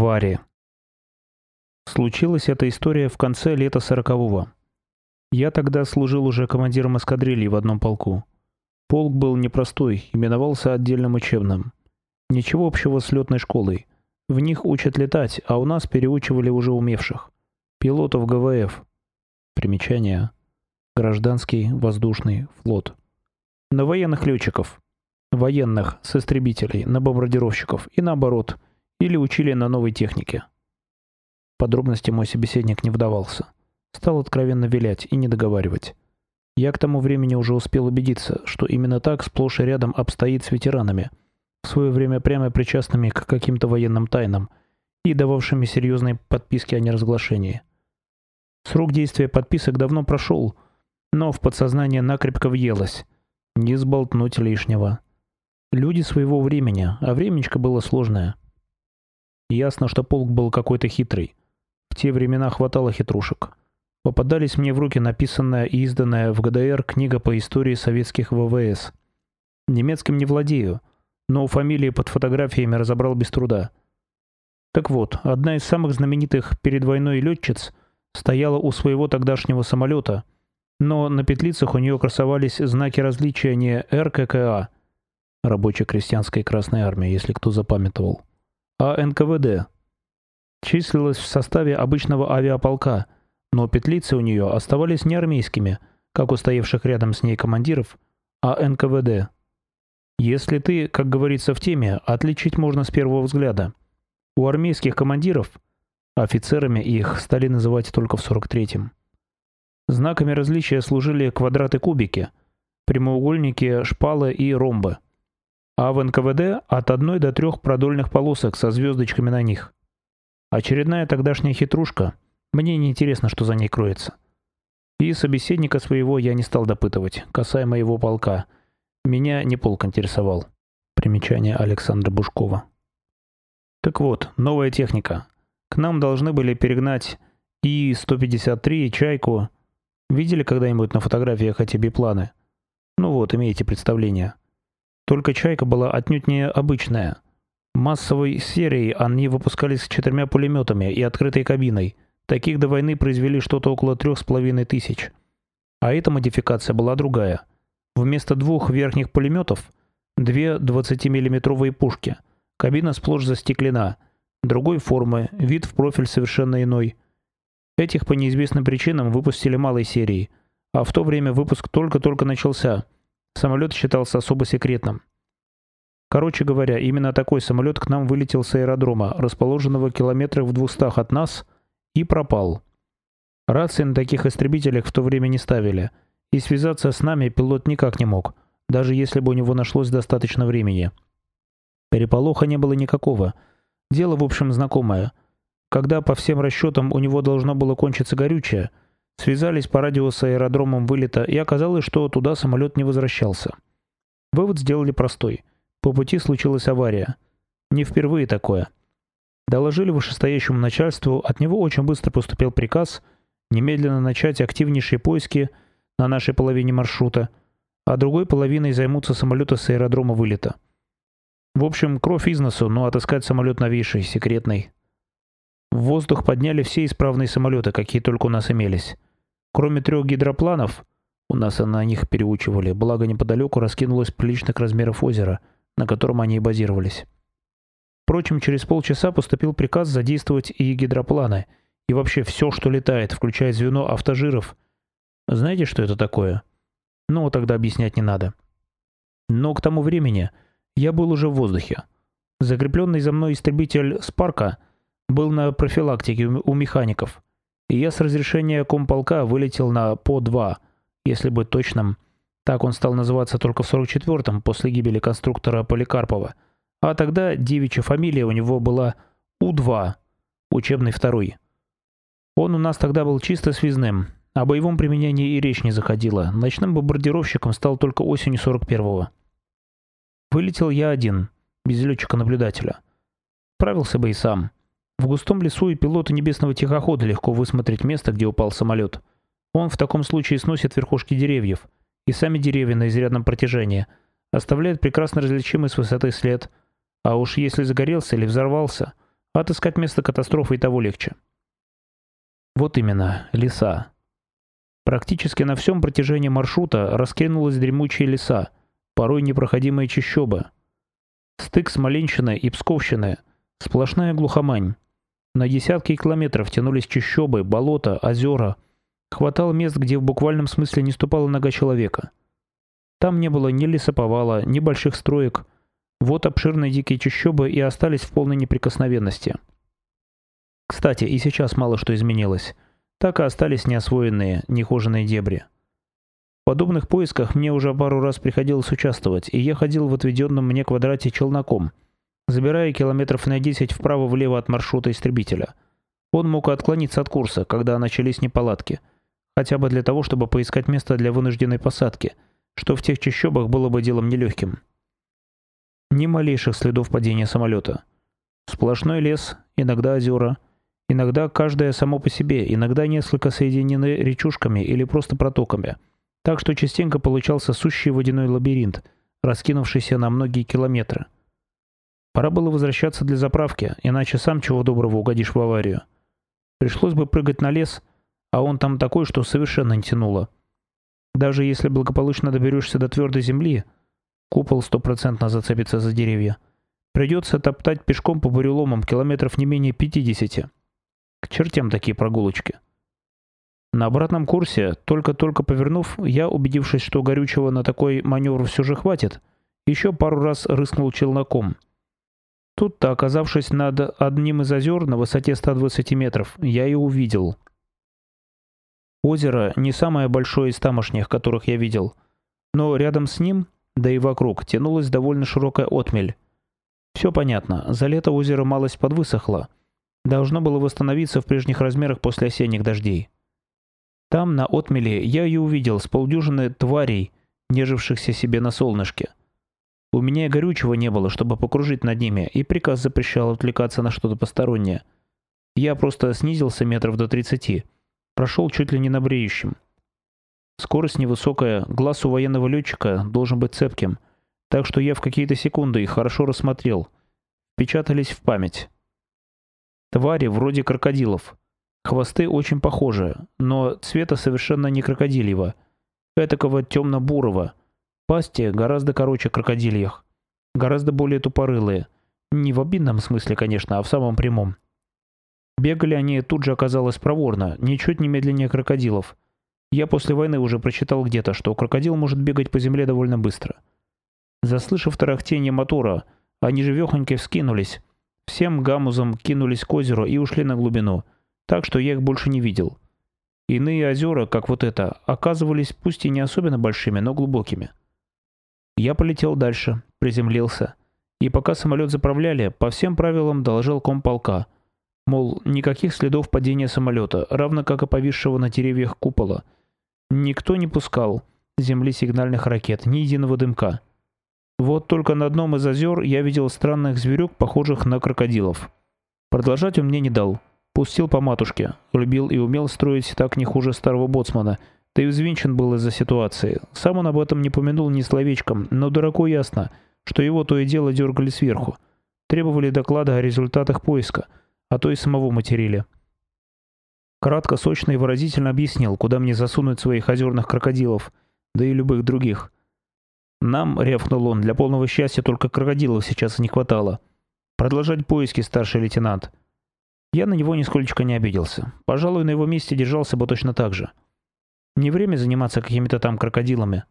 Твари. Случилась эта история в конце лета сорокового. Я тогда служил уже командиром эскадрильи в одном полку. Полк был непростой, именовался отдельным учебным. Ничего общего с летной школой. В них учат летать, а у нас переучивали уже умевших. Пилотов ГВФ. Примечание. Гражданский воздушный флот. На военных летчиков. Военных с истребителей на бомбардировщиков и наоборот. Или учили на новой технике. Подробности мой собеседник не вдавался. Стал откровенно вилять и не договаривать. Я к тому времени уже успел убедиться, что именно так сплошь и рядом обстоит с ветеранами, в свое время прямо причастными к каким-то военным тайнам и дававшими серьезные подписки о неразглашении. Срок действия подписок давно прошел, но в подсознание накрепко въелось. Не сболтнуть лишнего. Люди своего времени, а времечко было сложное. Ясно, что полк был какой-то хитрый. В те времена хватало хитрушек. Попадались мне в руки написанная и изданная в ГДР книга по истории советских ВВС. Немецким не владею, но фамилии под фотографиями разобрал без труда. Так вот, одна из самых знаменитых перед войной летчиц стояла у своего тогдашнего самолета, но на петлицах у нее красовались знаки различия не РККА, рабочей крестьянской Красной Армии, если кто запамятовал, а НКВД. Числилась в составе обычного авиаполка – но петлицы у нее оставались не армейскими, как у стоявших рядом с ней командиров, а НКВД. Если ты, как говорится в теме, отличить можно с первого взгляда. У армейских командиров офицерами их стали называть только в 43-м. Знаками различия служили квадраты-кубики, прямоугольники, шпалы и ромбы. А в НКВД от одной до трех продольных полосок со звездочками на них. Очередная тогдашняя хитрушка – мне не интересно, что за ней кроется. И собеседника своего я не стал допытывать, касаемо его полка. Меня не полк интересовал. Примечание Александра Бушкова. Так вот, новая техника. К нам должны были перегнать И-153 и «Чайку». Видели когда-нибудь на фотографиях эти бипланы? Ну вот, имеете представление. Только «Чайка» была отнюдь не обычная. Массовой серией они выпускались с четырьмя пулеметами и открытой кабиной – Таких до войны произвели что-то около трех с половиной тысяч. А эта модификация была другая. Вместо двух верхних пулеметов – две 20-миллиметровые пушки. Кабина сплошь застеклена. Другой формы, вид в профиль совершенно иной. Этих по неизвестным причинам выпустили малой серии, а в то время выпуск только-только начался. Самолет считался особо секретным. Короче говоря, именно такой самолет к нам вылетел с аэродрома, расположенного километрах в двухстах от нас – и пропал. Рации на таких истребителях в то время не ставили, и связаться с нами пилот никак не мог, даже если бы у него нашлось достаточно времени. Переполоха не было никакого. Дело, в общем, знакомое. Когда по всем расчетам у него должно было кончиться горючее, связались по радио с аэродромом вылета, и оказалось, что туда самолет не возвращался. Вывод сделали простой. По пути случилась авария. Не впервые такое. Доложили вышестоящему начальству, от него очень быстро поступил приказ немедленно начать активнейшие поиски на нашей половине маршрута, а другой половиной займутся самолеты с аэродрома вылета. В общем, кровь из носу, но отыскать самолет новейший, секретный. В воздух подняли все исправные самолеты, какие только у нас имелись. Кроме трех гидропланов, у нас на них переучивали, благо неподалеку раскинулось приличных размеров озеро, на котором они и базировались. Впрочем, через полчаса поступил приказ задействовать и гидропланы, и вообще все, что летает, включая звено автожиров. Знаете, что это такое? Ну, тогда объяснять не надо. Но к тому времени я был уже в воздухе. Закрепленный за мной истребитель «Спарка» был на профилактике у механиков, и я с разрешения комполка вылетел на ПО-2, если быть точным. Так он стал называться только в 44-м, после гибели конструктора Поликарпова – а тогда девичья фамилия у него была У-2, учебный второй. Он у нас тогда был чисто связным, о боевом применении и речь не заходила. Ночным бомбардировщиком стал только осенью 41-го. Вылетел я один, без летчика-наблюдателя. Правился бы и сам. В густом лесу и пилоту небесного тихохода легко высмотреть место, где упал самолет. Он в таком случае сносит верхушки деревьев, и сами деревья на изрядном протяжении, оставляет прекрасно различимый с высоты след – а уж если загорелся или взорвался, отыскать место катастрофы и того легче. Вот именно, леса. Практически на всем протяжении маршрута раскинулась дремучие леса, порой непроходимые чащобы. Стык Смоленщины и Псковщины — сплошная глухомань. На десятки километров тянулись чащобы, болота, озера. Хватало мест, где в буквальном смысле не ступала нога человека. Там не было ни лесоповала, ни больших строек. Вот обширные дикие чащобы и остались в полной неприкосновенности. Кстати, и сейчас мало что изменилось. Так и остались неосвоенные, нехоженные дебри. В подобных поисках мне уже пару раз приходилось участвовать, и я ходил в отведенном мне квадрате челноком – забирая километров на 10 вправо-влево от маршрута истребителя. Он мог отклониться от курса, когда начались неполадки, хотя бы для того, чтобы поискать место для вынужденной посадки, что в тех чащобах было бы делом нелегким. Ни малейших следов падения самолета. Сплошной лес, иногда озера, иногда каждое само по себе, иногда несколько соединены речушками или просто протоками, так что частенько получался сущий водяной лабиринт, раскинувшийся на многие километры. Пора было возвращаться для заправки, иначе сам чего доброго угодишь в аварию. Пришлось бы прыгать на лес, а он там такой, что совершенно не тянуло. Даже если благополучно доберешься до твердой земли, купол стопроцентно зацепится за деревья. Придется топтать пешком по буреломам километров не менее 50. К чертям такие прогулочки. На обратном курсе, только-только повернув, я, убедившись, что горючего на такой маневр все же хватит, еще пару раз рыскнул челноком — Тут-то, оказавшись над одним из озер на высоте 120 метров, я и увидел. Озеро не самое большое из тамошних, которых я видел, но рядом с ним, да и вокруг, тянулась довольно широкая отмель. Все понятно, за лето озеро малость подвысохло. Должно было восстановиться в прежних размерах после осенних дождей. Там, на отмеле, я и увидел с полдюжины тварей, нежившихся себе на солнышке. У меня и горючего не было, чтобы покружить над ними, и приказ запрещал отвлекаться на что-то постороннее. Я просто снизился метров до 30. Прошел чуть ли не на бреющем. Скорость невысокая, глаз у военного летчика должен быть цепким, так что я в какие-то секунды их хорошо рассмотрел. Печатались в память. Твари вроде крокодилов. Хвосты очень похожи, но цвета совершенно не крокодильего. Этакого темно-бурого, Пасти гораздо короче крокодильях. Гораздо более тупорылые. Не в обидном смысле, конечно, а в самом прямом. Бегали они тут же оказалось проворно, ничуть не медленнее крокодилов. Я после войны уже прочитал где-то, что крокодил может бегать по земле довольно быстро. Заслышав тарахтение мотора, они живехонько вскинулись. Всем гамузом кинулись к озеру и ушли на глубину, так что я их больше не видел. Иные озера, как вот это, оказывались пусть и не особенно большими, но глубокими. Я полетел дальше, приземлился. И пока самолет заправляли, по всем правилам доложил комполка. Мол, никаких следов падения самолета, равно как и повисшего на деревьях купола. Никто не пускал земли сигнальных ракет, ни единого дымка. Вот только на одном из озер я видел странных зверюк, похожих на крокодилов. Продолжать он мне не дал. Пустил по матушке. Любил и умел строить так не хуже старого боцмана — да и взвинчен был из-за ситуации. Сам он об этом не помянул ни словечком, но дураку ясно, что его то и дело дергали сверху. Требовали доклада о результатах поиска, а то и самого материли. Кратко, сочно и выразительно объяснил, куда мне засунуть своих озерных крокодилов, да и любых других. Нам, рявкнул он, для полного счастья только крокодилов сейчас не хватало. Продолжать поиски, старший лейтенант. Я на него нисколько не обиделся. Пожалуй, на его месте держался бы точно так же. Не время заниматься какими-то там крокодилами.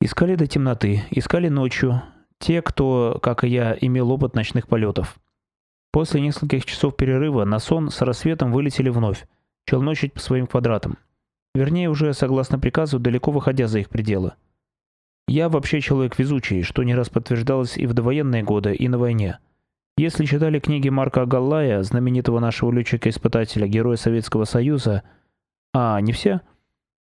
Искали до темноты, искали ночью. Те, кто, как и я, имел опыт ночных полетов. После нескольких часов перерыва на сон с рассветом вылетели вновь, челночить по своим квадратам. Вернее, уже согласно приказу, далеко выходя за их пределы. Я вообще человек везучий, что не раз подтверждалось и в довоенные годы, и на войне. Если читали книги Марка Галлая, знаменитого нашего летчика-испытателя, героя Советского Союза, а, не все?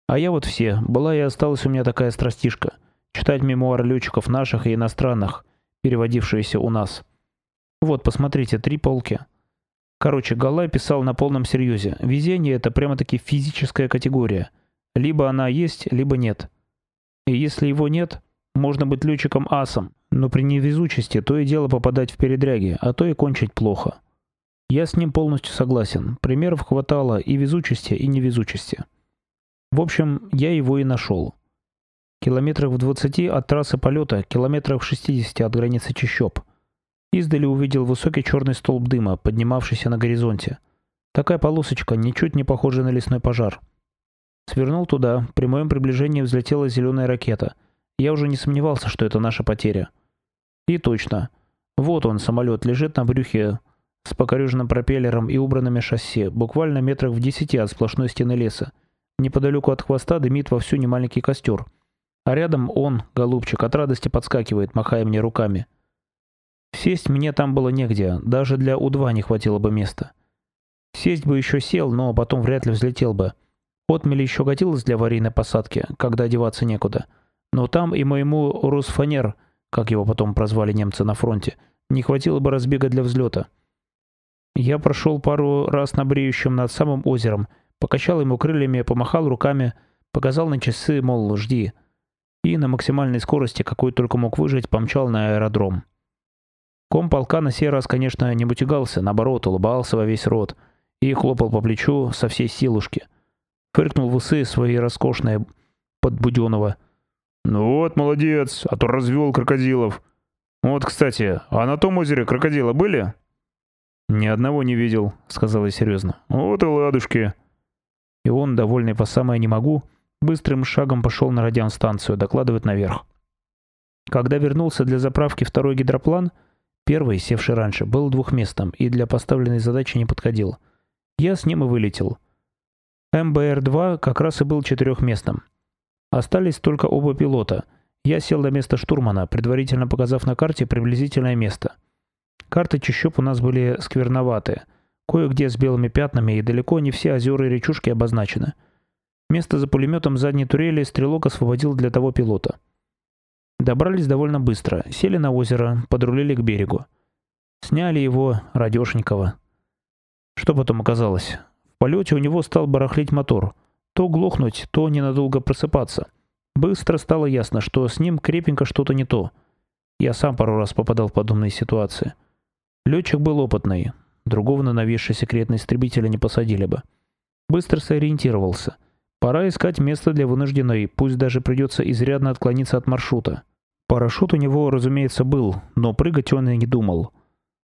А я вот все. Была и осталась у меня такая страстишка. Читать мемуары летчиков наших и иностранных, переводившиеся у нас. Вот, посмотрите, три полки. Короче, Галай писал на полном серьезе. Везение — это прямо-таки физическая категория. Либо она есть, либо нет. И если его нет, можно быть летчиком-асом, но при невезучести то и дело попадать в передряги, а то и кончить плохо. Я с ним полностью согласен. Примеров хватало и везучести, и невезучести. В общем, я его и нашел. Километрах в 20 от трассы полета, километрах в 60 от границы чащоб. Издали увидел высокий черный столб дыма, поднимавшийся на горизонте. Такая полосочка, ничуть не похожая на лесной пожар. Свернул туда, при моем приближении взлетела зеленая ракета. Я уже не сомневался, что это наша потеря. И точно. Вот он, самолет, лежит на брюхе, с покореженным пропеллером и убранными шасси, буквально метрах в десяти от сплошной стены леса. Неподалеку от хвоста дымит вовсю немаленький костер. А рядом он, голубчик, от радости подскакивает, махая мне руками. Сесть мне там было негде, даже для У-2 не хватило бы места. Сесть бы еще сел, но потом вряд ли взлетел бы. Отмели еще годилось для аварийной посадки, когда одеваться некуда. Но там и моему Русфанер, как его потом прозвали немцы на фронте, не хватило бы разбега для взлета. Я прошел пару раз на бреющем над самым озером, покачал ему крыльями, помахал руками, показал на часы, мол, жди. И на максимальной скорости, какой только мог выжить, помчал на аэродром. Ком полка на сей раз, конечно, не мутигался, наоборот, улыбался во весь рот и хлопал по плечу со всей силушки. Фыркнул в усы свои роскошные под Будёнова. «Ну вот, молодец, а то развел крокодилов. Вот, кстати, а на том озере крокодила были?» «Ни одного не видел», — сказал я серьезно. «Вот и ладушки». И он, довольный по самое «не могу», быстрым шагом пошел на радиостанцию, докладывать наверх. Когда вернулся для заправки второй гидроплан, первый, севший раньше, был двухместным и для поставленной задачи не подходил. Я с ним и вылетел. МБР-2 как раз и был четырехместным. Остались только оба пилота. Я сел на место штурмана, предварительно показав на карте приблизительное место — Карты чащоб у нас были скверноватые. Кое-где с белыми пятнами, и далеко не все озера и речушки обозначены. Место за пулеметом задней турели стрелок освободил для того пилота. Добрались довольно быстро, сели на озеро, подрулили к берегу. Сняли его, Радешникова. Что потом оказалось? В полете у него стал барахлить мотор. То глохнуть, то ненадолго просыпаться. Быстро стало ясно, что с ним крепенько что-то не то. Я сам пару раз попадал в подобные ситуации. Летчик был опытный. Другого на нависший секретный истребителя не посадили бы. Быстро сориентировался. Пора искать место для вынужденной, пусть даже придется изрядно отклониться от маршрута. Парашют у него, разумеется, был, но прыгать он и не думал.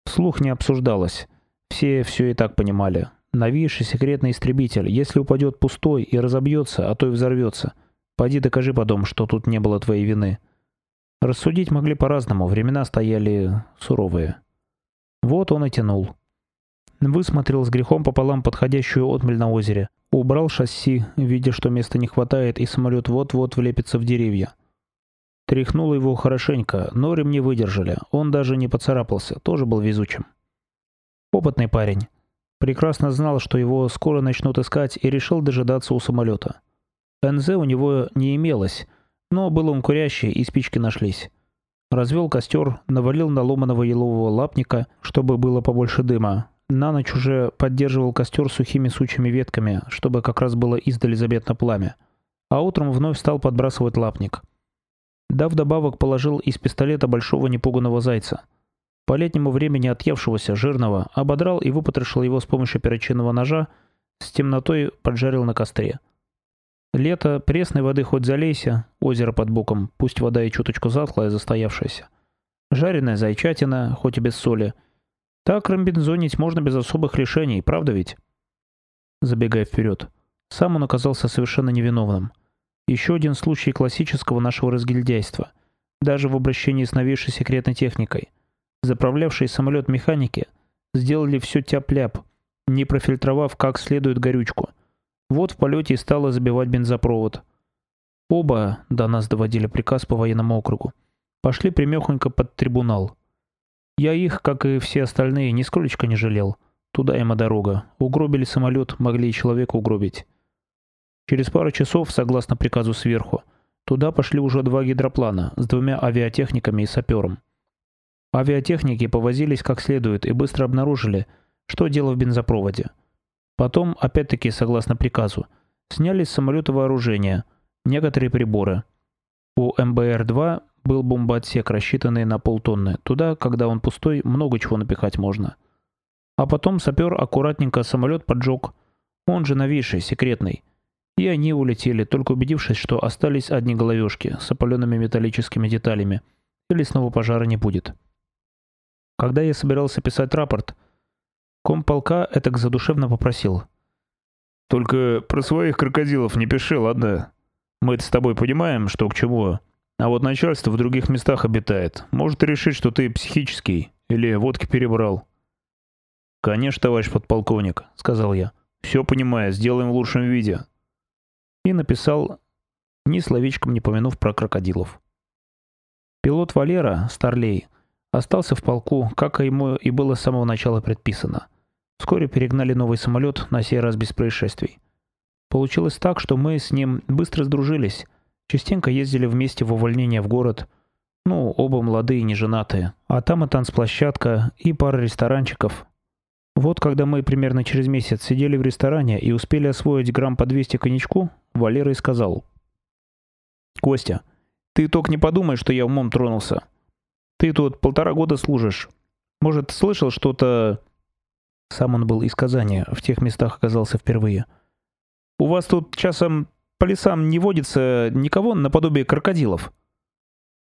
Слух не обсуждалось. Все все и так понимали. Новейший секретный истребитель, если упадет пустой и разобьется, а то и взорвется. Пойди докажи потом, что тут не было твоей вины. Рассудить могли по-разному, времена стояли суровые. Вот он и тянул. Высмотрел с грехом пополам подходящую отмель на озере. Убрал шасси, видя, что места не хватает, и самолет вот-вот влепится в деревья. Тряхнул его хорошенько, но ремни выдержали. Он даже не поцарапался, тоже был везучим. Опытный парень. Прекрасно знал, что его скоро начнут искать, и решил дожидаться у самолета. НЗ у него не имелось, но был он курящий, и спички нашлись. Развел костер, навалил на ломаного елового лапника, чтобы было побольше дыма. На ночь уже поддерживал костер сухими сучьими ветками, чтобы как раз было издали заметно пламя. А утром вновь стал подбрасывать лапник. Да вдобавок положил из пистолета большого непуганного зайца. По летнему времени отъевшегося, жирного, ободрал и выпотрошил его с помощью перочинного ножа, с темнотой поджарил на костре. Лето, пресной воды хоть залейся, озеро под боком, пусть вода и чуточку затхлая, застоявшаяся. Жареная зайчатина, хоть и без соли. Так ромбинзонить можно без особых лишений, правда ведь? Забегая вперед. Сам он оказался совершенно невиновным. Еще один случай классического нашего разгильдяйства. Даже в обращении с новейшей секретной техникой. Заправлявшие самолет механики сделали все тяп-ляп, не профильтровав как следует горючку – вот в полете и стало забивать бензопровод. Оба, до нас доводили приказ по военному округу, пошли примехонько под трибунал. Я их, как и все остальные, нисколечко не жалел. Туда им и дорога. Угробили самолет, могли и человека угробить. Через пару часов, согласно приказу сверху, туда пошли уже два гидроплана с двумя авиатехниками и сапером. Авиатехники повозились как следует и быстро обнаружили, что дело в бензопроводе. Потом, опять-таки, согласно приказу, сняли с самолета вооружение, некоторые приборы. У МБР-2 был бомбоотсек, рассчитанный на полтонны. Туда, когда он пустой, много чего напихать можно. А потом сапер аккуратненько самолет поджег. Он же новейший, секретный. И они улетели, только убедившись, что остались одни головешки с опаленными металлическими деталями. И лесного пожара не будет. Когда я собирался писать рапорт, комполка этак задушевно попросил. «Только про своих крокодилов не пиши, ладно? Мы-то с тобой понимаем, что к чему, а вот начальство в других местах обитает. Может решить, что ты психический или водки перебрал». «Конечно, товарищ подполковник», — сказал я. «Все понимаю, сделаем в лучшем виде». И написал, ни словечком не помянув про крокодилов. Пилот Валера, Старлей, остался в полку, как ему и было с самого начала предписано. Вскоре перегнали новый самолет, на сей раз без происшествий. Получилось так, что мы с ним быстро сдружились, частенько ездили вместе в увольнение в город. Ну, оба молодые и неженатые. А там и танцплощадка, и пара ресторанчиков. Вот когда мы примерно через месяц сидели в ресторане и успели освоить грамм по 200 коньячку, Валера и сказал. «Костя, ты только не подумай, что я умом тронулся. Ты тут полтора года служишь. Может, слышал что-то...» Сам он был из Казани, в тех местах оказался впервые. «У вас тут часом по лесам не водится никого наподобие крокодилов?»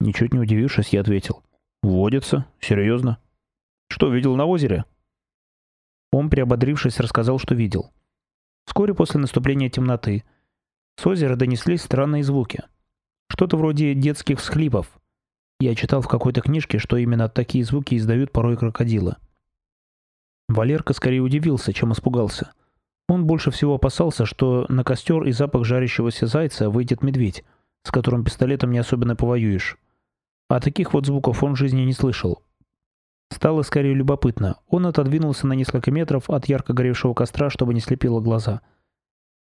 Ничуть не удивившись, я ответил. «Водится? Серьезно? Что, видел на озере?» Он, приободрившись, рассказал, что видел. Вскоре после наступления темноты с озера донеслись странные звуки. Что-то вроде детских всхлипов. Я читал в какой-то книжке, что именно такие звуки издают порой крокодилы. Валерка скорее удивился, чем испугался. Он больше всего опасался, что на костер и запах жарящегося зайца выйдет медведь, с которым пистолетом не особенно повоюешь. А таких вот звуков он в жизни не слышал. Стало скорее любопытно. Он отодвинулся на несколько метров от ярко горевшего костра, чтобы не слепило глаза.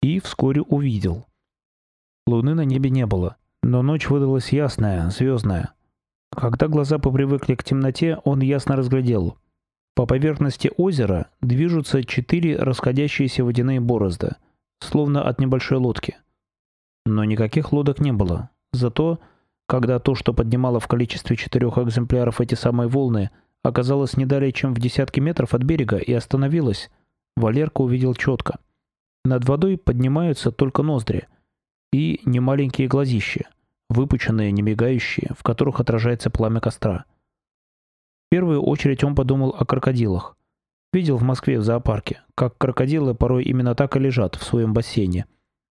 И вскоре увидел. Луны на небе не было, но ночь выдалась ясная, звездная. Когда глаза попривыкли к темноте, он ясно разглядел. По поверхности озера движутся четыре расходящиеся водяные борозды, словно от небольшой лодки. Но никаких лодок не было. Зато, когда то, что поднимало в количестве четырех экземпляров эти самые волны, оказалось не далее, чем в десятки метров от берега и остановилось, Валерка увидел четко. Над водой поднимаются только ноздри и немаленькие глазища, выпученные, не мигающие, в которых отражается пламя костра. В первую очередь он подумал о крокодилах. Видел в Москве в зоопарке, как крокодилы порой именно так и лежат в своем бассейне,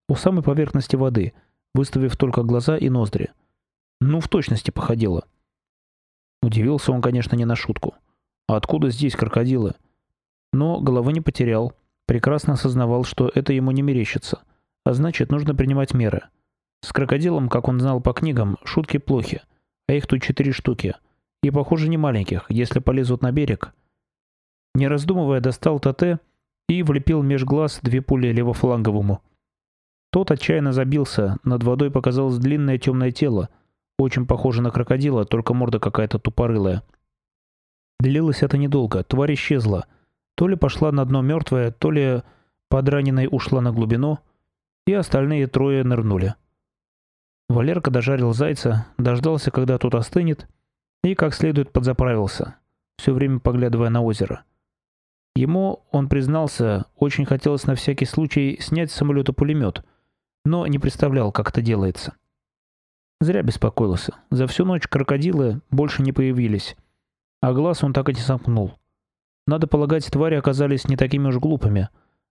у самой поверхности воды, выставив только глаза и ноздри. Ну, в точности походило. Удивился он, конечно, не на шутку. А откуда здесь крокодилы? Но головы не потерял. Прекрасно осознавал, что это ему не мерещится. А значит, нужно принимать меры. С крокодилом, как он знал по книгам, шутки плохи. А их тут четыре штуки. И, похоже, не маленьких, если полезут на берег. Не раздумывая, достал ТТ и влепил меж глаз две пули левофланговому. Тот отчаянно забился, над водой показалось длинное темное тело — очень похоже на крокодила, только морда какая-то тупорылая. Длилось это недолго. Тварь исчезла. То ли пошла на дно мертвая, то ли подраненной ушла на глубину, и остальные трое нырнули. Валерка дожарил зайца, дождался, когда тот остынет, и как следует подзаправился, все время поглядывая на озеро. Ему, он признался, очень хотелось на всякий случай снять с самолета пулемет, но не представлял, как это делается. Зря беспокоился. За всю ночь крокодилы больше не появились. А глаз он так и не сомкнул. Надо полагать, твари оказались не такими уж глупыми.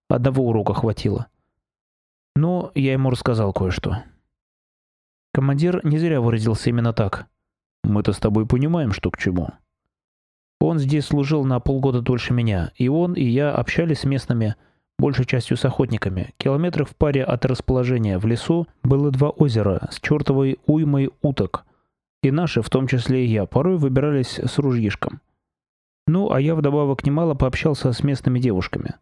Одного урока хватило. Но я ему рассказал кое-что. Командир не зря выразился именно так. Мы-то с тобой понимаем, что к чему. Он здесь служил на полгода дольше меня, и он, и я общались с местными большей частью с охотниками. Километров в паре от расположения в лесу было два озера с чертовой уймой уток. И наши, в том числе и я, порой выбирались с ружьишком. Ну, а я вдобавок немало пообщался с местными девушками.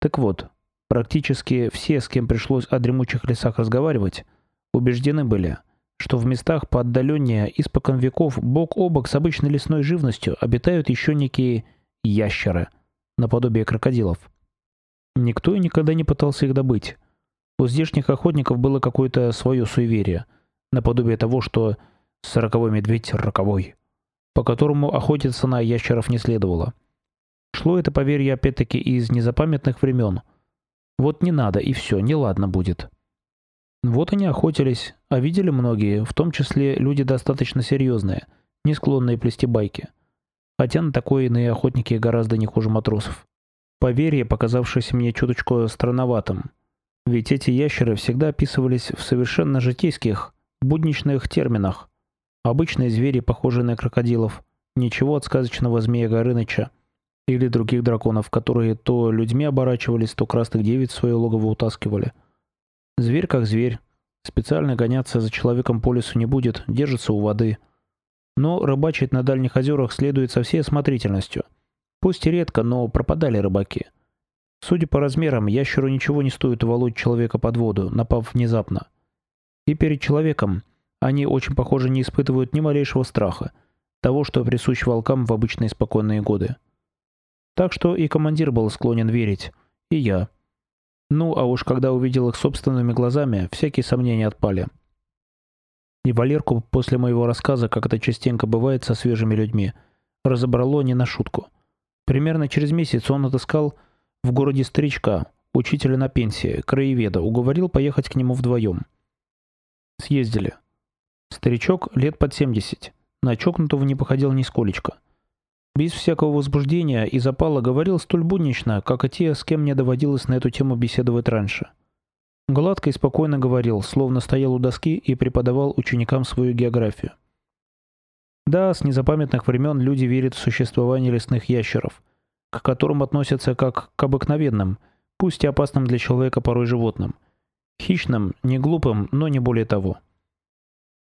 Так вот, практически все, с кем пришлось о дремучих лесах разговаривать, убеждены были, что в местах поотдаленнее испокон веков бок о бок с обычной лесной живностью обитают еще некие ящеры, наподобие крокодилов. Никто и никогда не пытался их добыть. У здешних охотников было какое-то свое суеверие, наподобие того, что Сороковой медведь роковой, по которому охотиться на ящеров не следовало. Шло это поверье опять-таки из незапамятных времен. Вот не надо, и все, неладно будет. Вот они охотились, а видели многие, в том числе люди достаточно серьезные, не склонные плести байки. Хотя на такое иные охотники гораздо не хуже матросов. Поверье, показавшееся мне чуточку странноватым. Ведь эти ящеры всегда описывались в совершенно житейских, будничных терминах. Обычные звери, похожие на крокодилов. Ничего от сказочного змея Горыныча или других драконов, которые то людьми оборачивались, то красных девиц в свое логово утаскивали. Зверь как зверь. Специально гоняться за человеком по лесу не будет, держится у воды. Но рыбачить на дальних озерах следует со всей осмотрительностью. Пусть и редко, но пропадали рыбаки. Судя по размерам, ящеру ничего не стоит уволочь человека под воду, напав внезапно. И перед человеком они очень похоже не испытывают ни малейшего страха, того, что присущ волкам в обычные спокойные годы. Так что и командир был склонен верить, и я. Ну, а уж когда увидел их собственными глазами, всякие сомнения отпали. И Валерку после моего рассказа, как это частенько бывает со свежими людьми, разобрало не на шутку. Примерно через месяц он отыскал в городе старичка, учителя на пенсии, краеведа, уговорил поехать к нему вдвоем. Съездили. Старичок лет под 70, на чокнутого не походил нисколечко. Без всякого возбуждения и запала говорил столь буднично, как и те, с кем мне доводилось на эту тему беседовать раньше. Гладко и спокойно говорил, словно стоял у доски и преподавал ученикам свою географию. Да, с незапамятных времен люди верят в существование лесных ящеров, к которым относятся как к обыкновенным, пусть и опасным для человека порой животным. Хищным, не глупым, но не более того.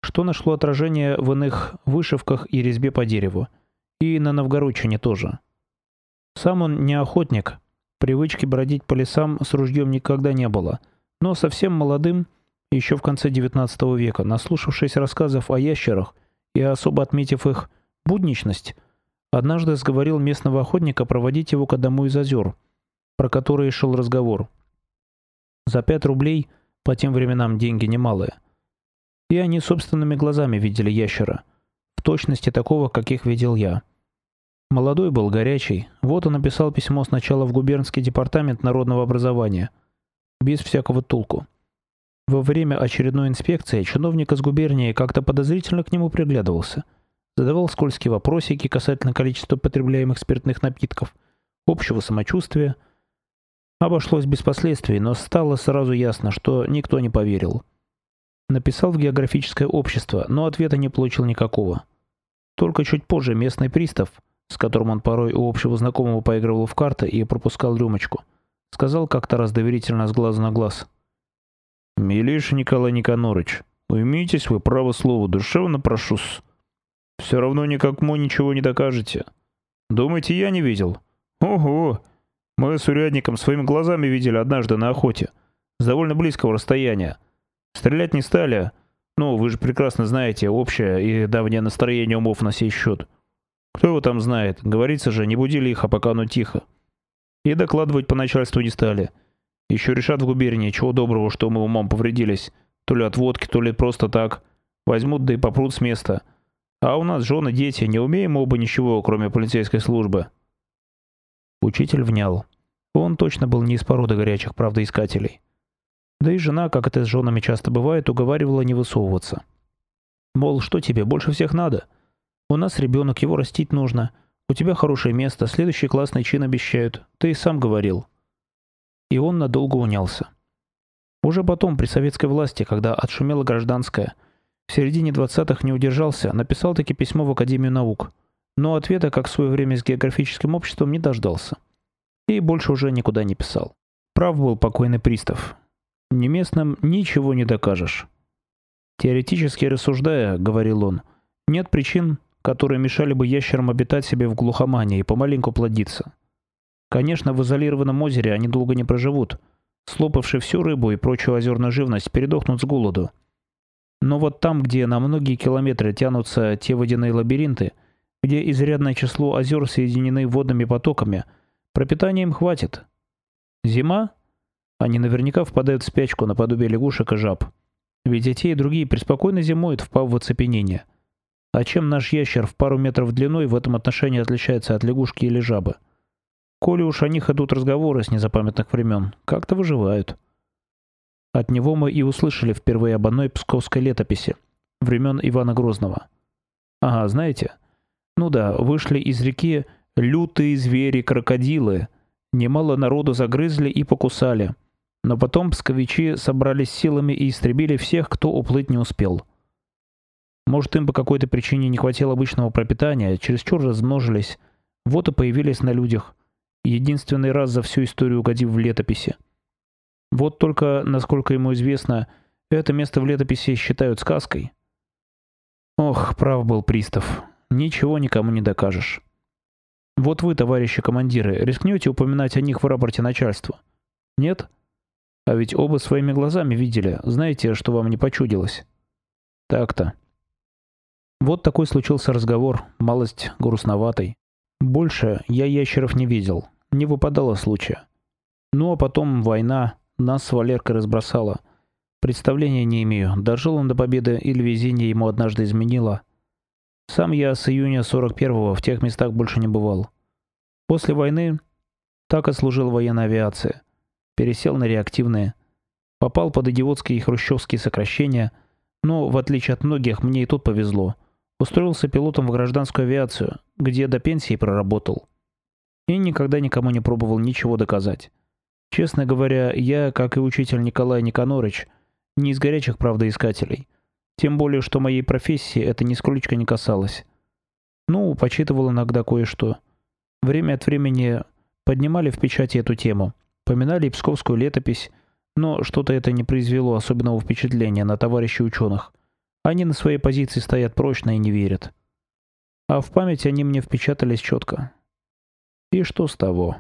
Что нашло отражение в иных вышивках и резьбе по дереву – и на Новгородчине тоже. Сам он не охотник, привычки бродить по лесам с ружьем никогда не было, но совсем молодым, еще в конце XIX века, наслушавшись рассказов о ящерах и особо отметив их будничность, однажды сговорил местного охотника проводить его к одному из озер, про которые шел разговор. За пять рублей, по тем временам деньги немалые. И они собственными глазами видели ящера, в точности такого, каких видел я. Молодой был, горячий. Вот он написал письмо сначала в губернский департамент народного образования. Без всякого толку. Во время очередной инспекции чиновник из губернии как-то подозрительно к нему приглядывался. Задавал скользкие вопросики касательно количества потребляемых спиртных напитков, общего самочувствия. Обошлось без последствий, но стало сразу ясно, что никто не поверил. Написал в географическое общество, но ответа не получил никакого. Только чуть позже местный пристав – с которым он порой у общего знакомого поигрывал в карты и пропускал рюмочку, сказал как-то раз доверительно с глаза на глаз. «Милейший Николай Никонорыч, уймитесь вы право слово, душевно прошу-с. Все равно никак мой ничего не докажете. Думаете, я не видел? Ого! Мы с урядником своими глазами видели однажды на охоте, с довольно близкого расстояния. Стрелять не стали, ну, вы же прекрасно знаете общее и давнее настроение умов на сей счет». Кто его там знает? Говорится же, не будили их, а пока оно тихо. И докладывать по начальству не стали. Еще решат в губернии, чего доброго, что мы умом повредились. То ли от водки, то ли просто так. Возьмут да и попрут с места. А у нас жены, дети, не умеем оба ничего, кроме полицейской службы. Учитель внял. Он точно был не из породы горячих правдоискателей. Да и жена, как это с женами часто бывает, уговаривала не высовываться. Мол, что тебе, больше всех надо? — у нас ребенок, его растить нужно. У тебя хорошее место, следующий классный чин обещают. Ты и сам говорил». И он надолго унялся. Уже потом, при советской власти, когда отшумела гражданская, в середине 20-х не удержался, написал таки письмо в Академию наук. Но ответа, как в свое время с географическим обществом, не дождался. И больше уже никуда не писал. Прав был покойный пристав. Неместным ничего не докажешь. Теоретически рассуждая, говорил он, нет причин, которые мешали бы ящерам обитать себе в глухомане и помаленьку плодиться. Конечно, в изолированном озере они долго не проживут. Слопавши всю рыбу и прочую озерную живность, передохнут с голоду. Но вот там, где на многие километры тянутся те водяные лабиринты, где изрядное число озер соединены водными потоками, пропитания им хватит. Зима? Они наверняка впадают в спячку наподобие лягушек и жаб. Ведь и те, и другие преспокойно зимуют, впав в оцепенение – А чем наш ящер в пару метров длиной в этом отношении отличается от лягушки или жабы? Коли уж о них идут разговоры с незапамятных времен, как-то выживают. От него мы и услышали впервые об одной псковской летописи времен Ивана Грозного. Ага, знаете? Ну да, вышли из реки лютые звери-крокодилы. Немало народу загрызли и покусали. Но потом псковичи собрались силами и истребили всех, кто уплыть не успел. Может, им по какой-то причине не хватило обычного пропитания, чересчур размножились, вот и появились на людях, единственный раз за всю историю угодив в летописи. Вот только, насколько ему известно, это место в летописи считают сказкой. Ох, прав был пристав. Ничего никому не докажешь. Вот вы, товарищи командиры, рискнете упоминать о них в рапорте начальства? Нет? А ведь оба своими глазами видели, знаете, что вам не почудилось. Так-то. Вот такой случился разговор, малость грустноватый. Больше я ящеров не видел, не выпадало случая. Ну а потом война нас с Валеркой разбросала. Представления не имею, дожил он до победы или везение ему однажды изменило. Сам я с июня 41-го в тех местах больше не бывал. После войны так и служил в военной авиации. Пересел на реактивные. Попал под идиотские и хрущевские сокращения, но, в отличие от многих, мне и тут повезло – Устроился пилотом в гражданскую авиацию, где до пенсии проработал. И никогда никому не пробовал ничего доказать. Честно говоря, я, как и учитель Николай Никонорович, не из горячих правдоискателей. Тем более, что моей профессии это нисколько не касалось. Ну, почитывал иногда кое-что. Время от времени поднимали в печати эту тему, поминали и псковскую летопись, но что-то это не произвело особенного впечатления на товарищей ученых. Они на своей позиции стоят прочно и не верят. А в память они мне впечатались четко. И что с того?